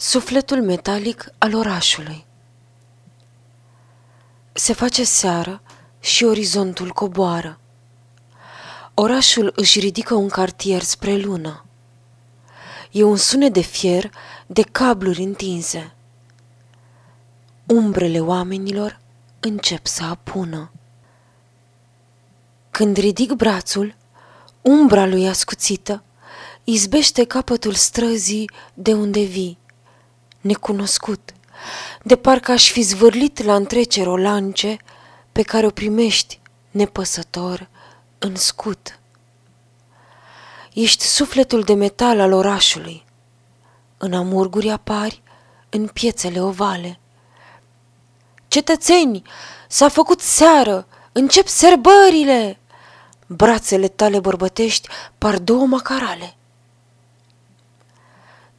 Sufletul metalic al orașului Se face seară și orizontul coboară. Orașul își ridică un cartier spre lună. E un sunet de fier de cabluri întinse. Umbrele oamenilor încep să apună. Când ridic brațul, umbra lui ascuțită izbește capătul străzii de unde vii necunoscut, de parcă aș fi zvârlit la întrecere o lance pe care o primești, nepăsător, în scut. Ești sufletul de metal al orașului. În amurguri apari, în piețele ovale. Cetățeni, s-a făcut seară, încep serbările! Brațele tale bărbătești par două macarale.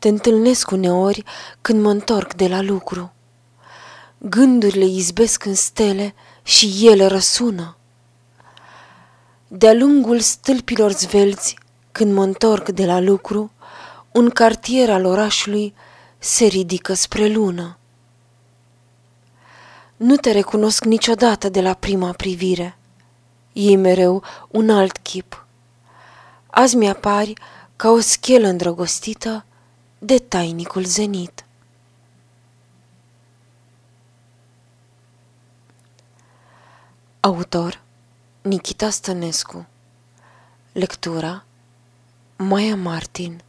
Te întâlnesc uneori când mă întorc de la lucru. Gândurile izbesc în stele și ele răsună. De-a lungul stâlpilor zvelți, când mă întorc de la lucru, un cartier al orașului se ridică spre lună. Nu te recunosc niciodată de la prima privire. E mereu un alt chip. Azi mi-apari ca o schelă îndrăgostită de tainicul zenit. Autor Nikita Stănescu Lectura Maia Martin